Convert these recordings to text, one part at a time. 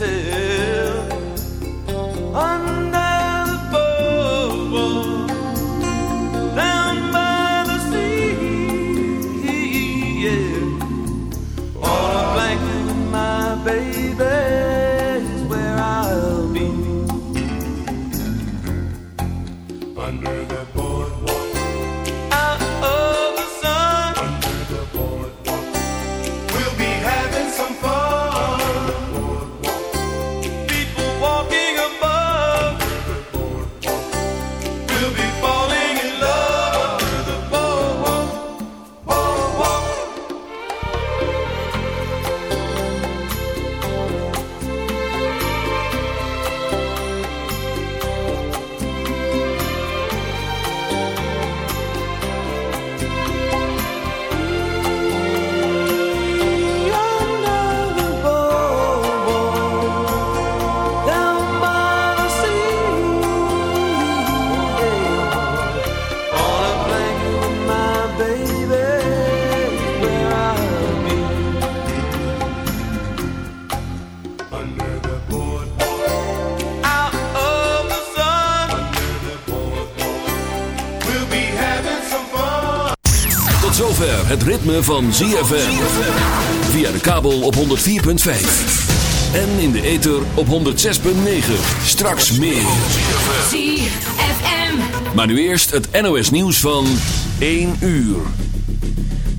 세 ritme van ZFM. Via de kabel op 104.5. En in de ether op 106.9. Straks meer. ZFM. Maar nu eerst het NOS nieuws van 1 uur.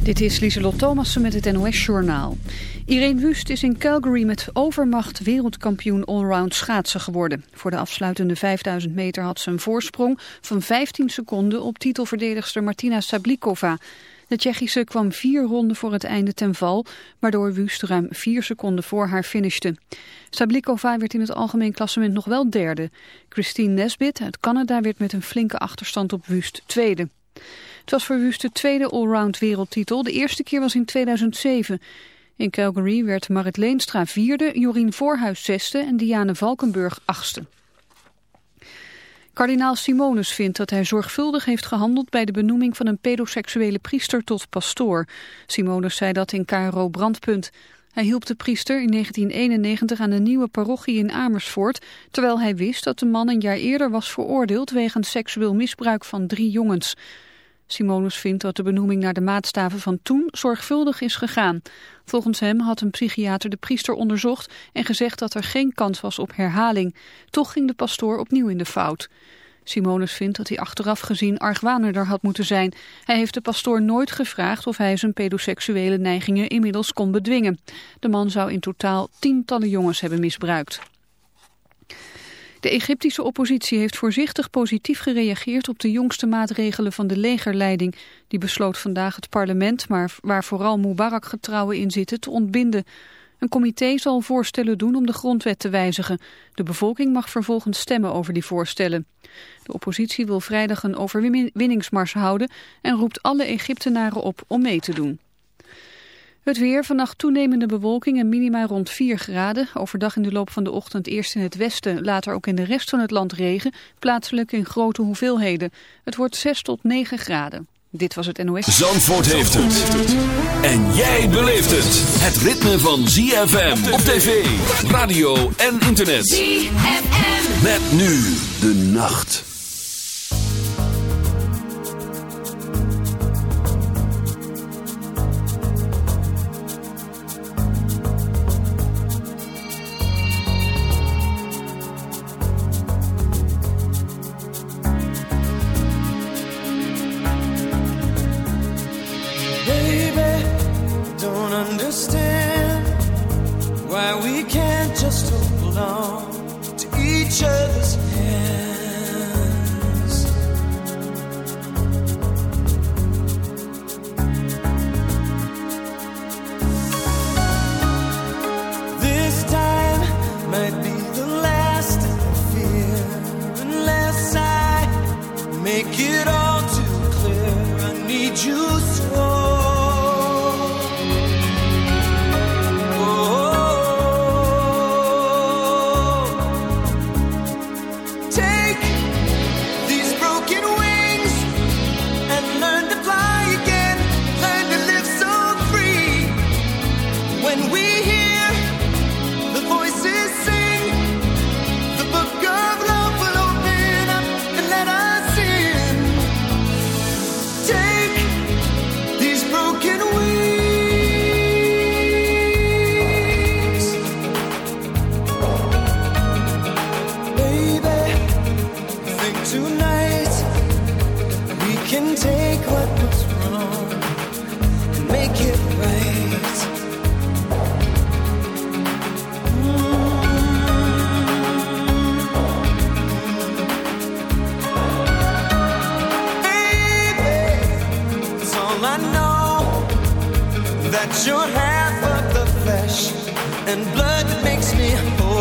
Dit is Lieselot Thomassen met het NOS-journaal. Irene Wust is in Calgary met overmacht wereldkampioen allround schaatsen geworden. Voor de afsluitende 5000 meter had ze een voorsprong van 15 seconden op titelverdedigster Martina Sablikova. De Tsjechische kwam vier ronden voor het einde ten val, waardoor Wust ruim vier seconden voor haar finishte. Sablikova werd in het algemeen klassement nog wel derde. Christine Nesbit uit Canada werd met een flinke achterstand op Wust tweede. Het was voor Wust de tweede allround wereldtitel. De eerste keer was in 2007. In Calgary werd Marit Leenstra vierde, Jorien Voorhuis zesde en Diane Valkenburg achtste. Kardinaal Simonus vindt dat hij zorgvuldig heeft gehandeld bij de benoeming van een pedoseksuele priester tot pastoor. Simonus zei dat in KRO Brandpunt. Hij hielp de priester in 1991 aan een nieuwe parochie in Amersfoort, terwijl hij wist dat de man een jaar eerder was veroordeeld wegens seksueel misbruik van drie jongens. Simonus vindt dat de benoeming naar de maatstaven van toen zorgvuldig is gegaan. Volgens hem had een psychiater de priester onderzocht en gezegd dat er geen kans was op herhaling. Toch ging de pastoor opnieuw in de fout. Simonus vindt dat hij achteraf gezien argwanender had moeten zijn. Hij heeft de pastoor nooit gevraagd of hij zijn pedoseksuele neigingen inmiddels kon bedwingen. De man zou in totaal tientallen jongens hebben misbruikt. De Egyptische oppositie heeft voorzichtig positief gereageerd op de jongste maatregelen van de legerleiding. Die besloot vandaag het parlement, maar waar vooral Mubarak-getrouwen in zitten, te ontbinden. Een comité zal voorstellen doen om de grondwet te wijzigen. De bevolking mag vervolgens stemmen over die voorstellen. De oppositie wil vrijdag een overwinningsmars houden en roept alle Egyptenaren op om mee te doen. Het weer, vannacht toenemende bewolking en minima rond 4 graden. Overdag in de loop van de ochtend eerst in het westen, later ook in de rest van het land regen. Plaatselijk in grote hoeveelheden. Het wordt 6 tot 9 graden. Dit was het NOS. Zandvoort heeft het. En jij beleeft het. Het ritme van ZFM op tv, radio en internet. ZFM. Met nu de nacht. that you're half of the flesh and blood that makes me whole.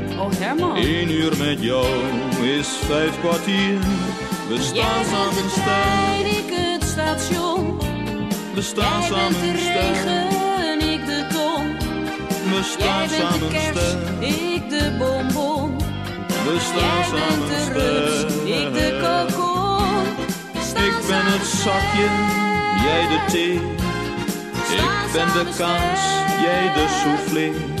Oh Herman, Eén uur met jou is vijf kwartier. We staan samen trein, ik het station. we staan samen de regen, ik de ton. We staan samen kers, sterk, ik de bonbon. we staan samen de rups, ik de kokon. Ik ben het zakje, jij de thee. Ik ben de kaas, jij de soufflé.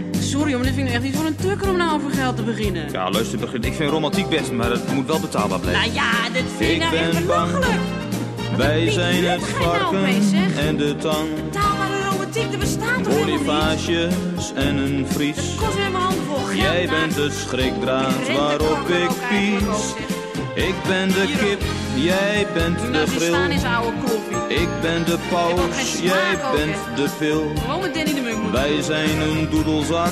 sorry, maar dit vind ik echt niet voor een tukker om nou over geld te beginnen. Ja, luister, begin- ik vind romantiek best, maar het moet wel betaalbaar blijven. Nou ja, dit vind ik, nou echt belachelijk. Wij zijn het nou varken en de tang. Betaalbare romantiek, er bestaat toch? Bonifages en een vries. Kost weer mijn handen vol geld. Jij bent de schrikdraad waarop ik pies. Ik ben de Hier kip, jij bent Die de koffie. Ik ben de paus, jij bent de pil. Gewoon met Danny de Munk moeten. Wij zijn een doedelzak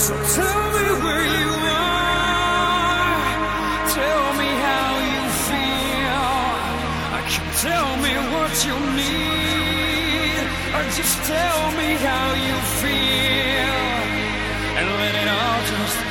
So tell me where you are. Tell me how you feel. Tell me what you need. Or just tell me how you feel. And let it all just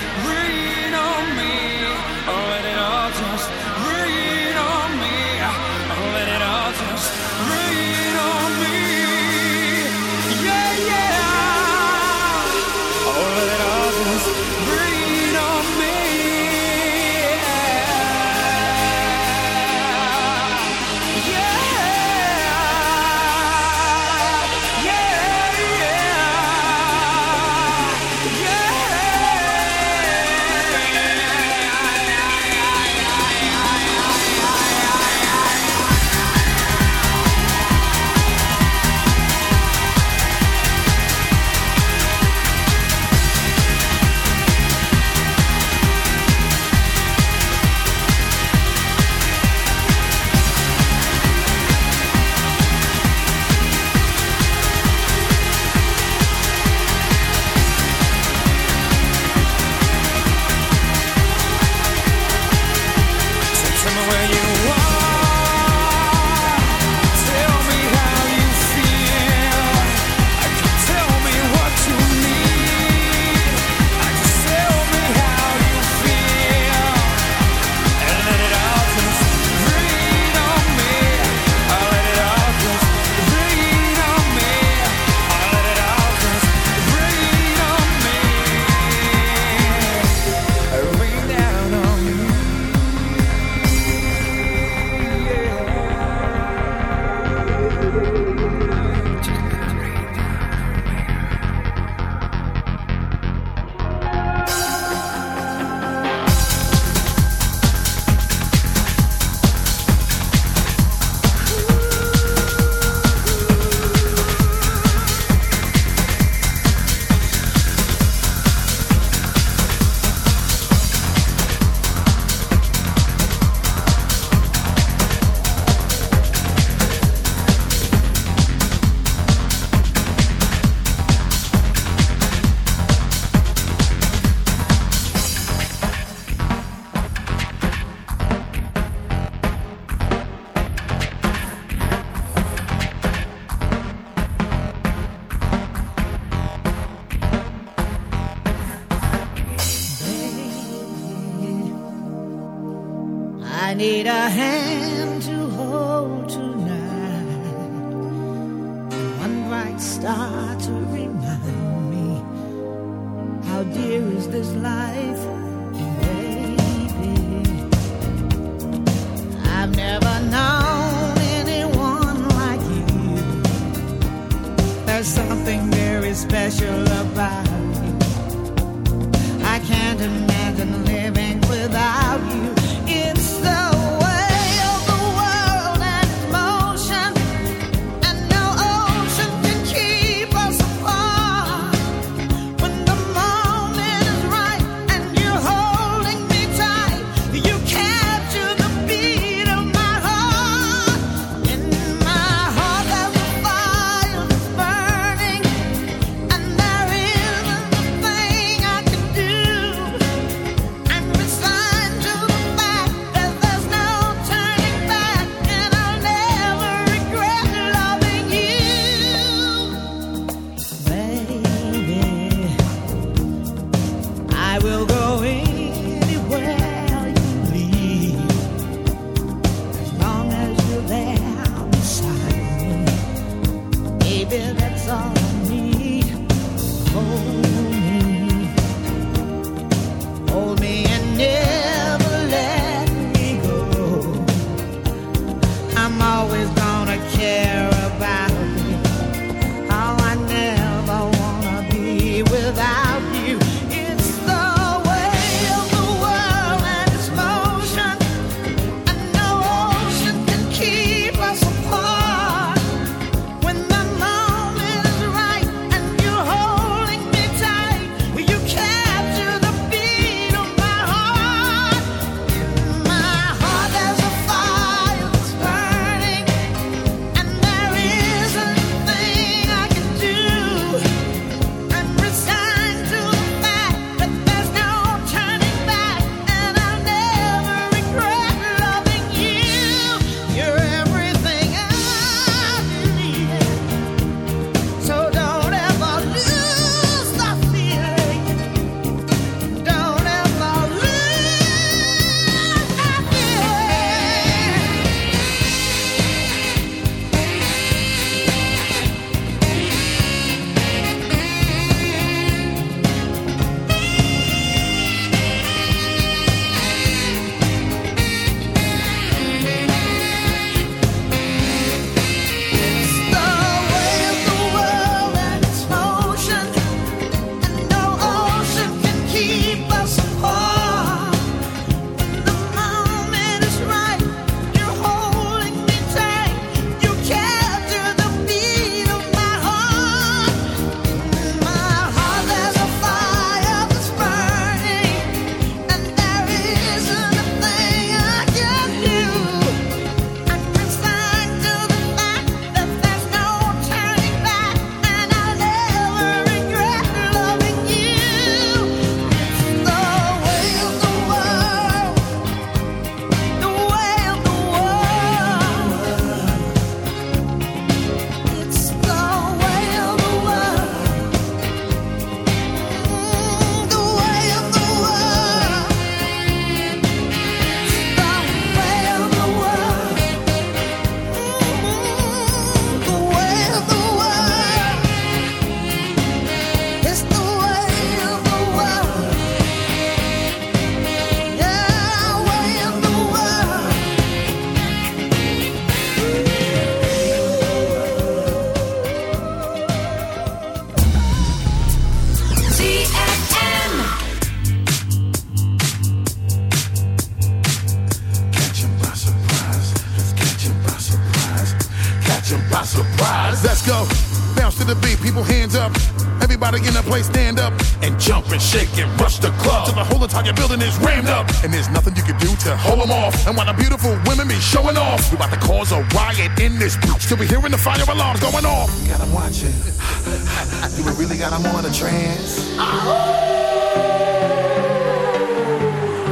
Do we really got 'em on a trance?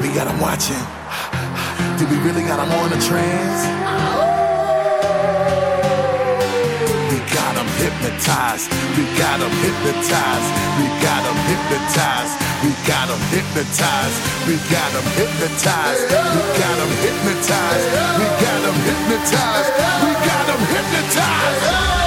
We got 'em watching. Do we really got 'em on a trance? We got 'em hypnotized. We got 'em hypnotized. We got 'em hypnotized. We got 'em hypnotized. We got 'em hypnotized. We got 'em hypnotized. We got 'em hypnotized. We got 'em hypnotized.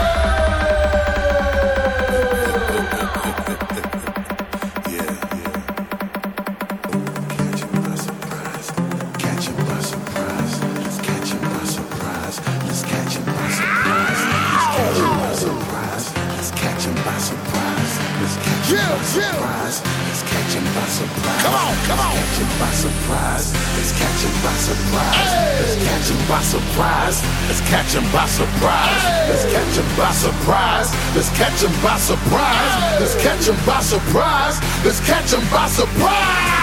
surprise. It's catching by surprise. Come on, come on. It's catching by surprise. It's catching by surprise. It's catching by surprise. It's catching by surprise. It's catching by surprise. It's catching by surprise. It's catching by surprise. It's catching by surprise.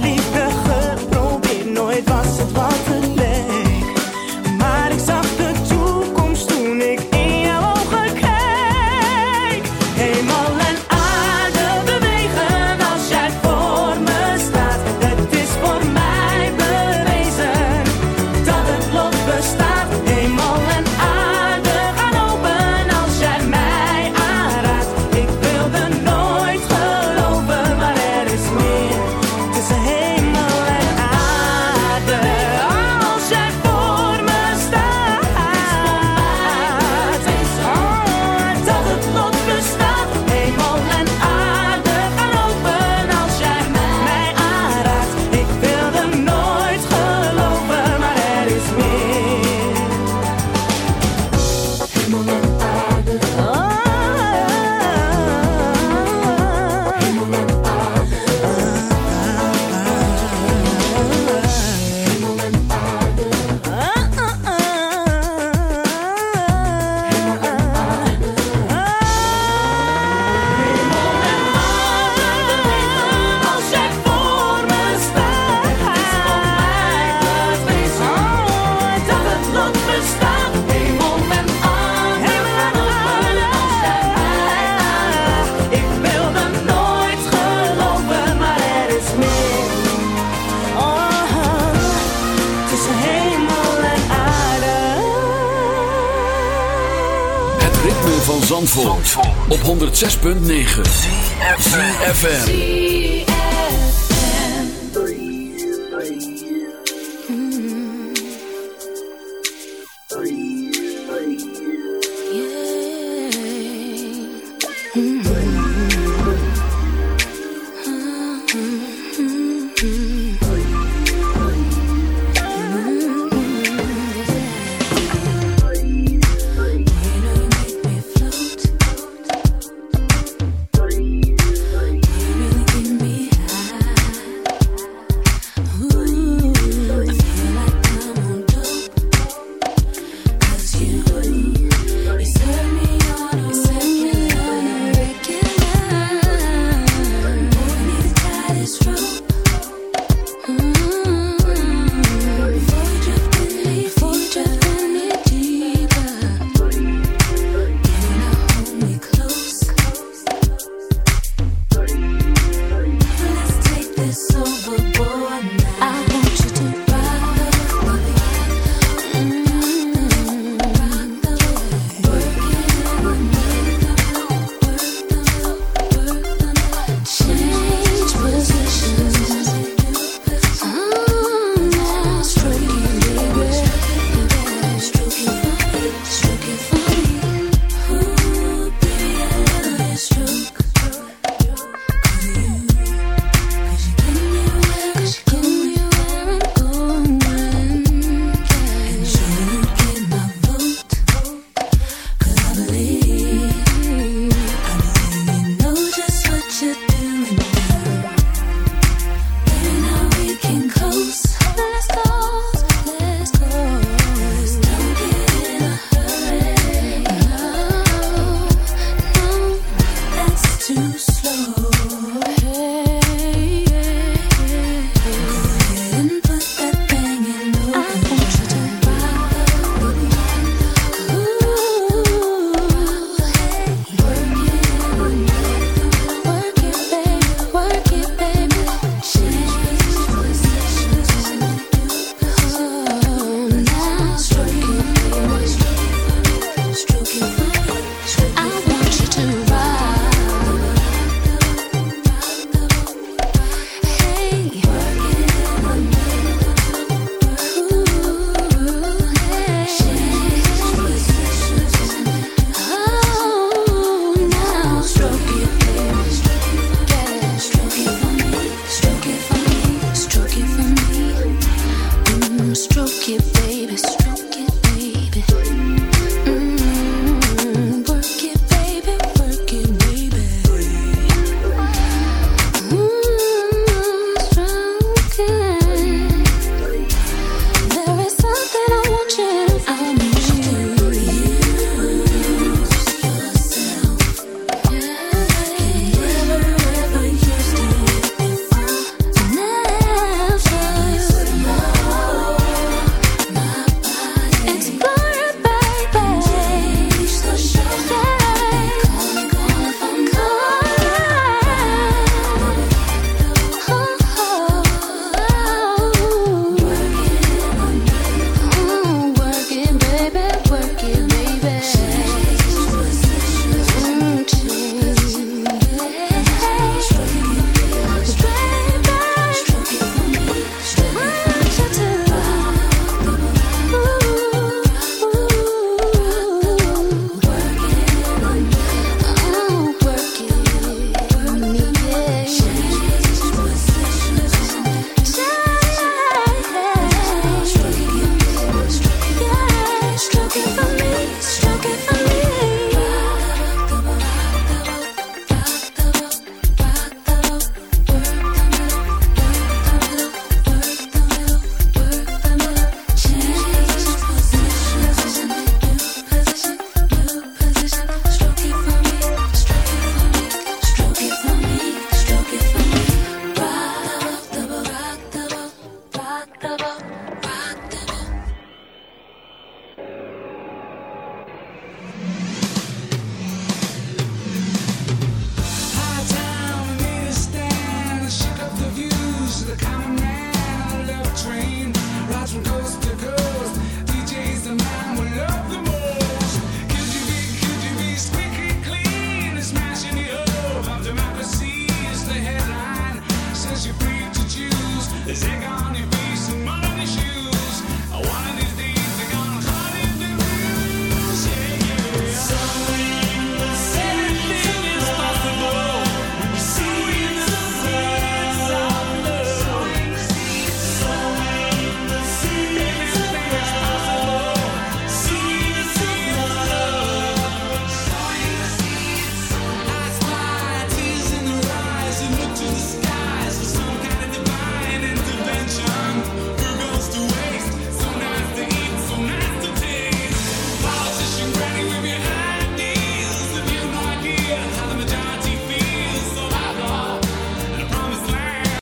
leave 106.9 FM.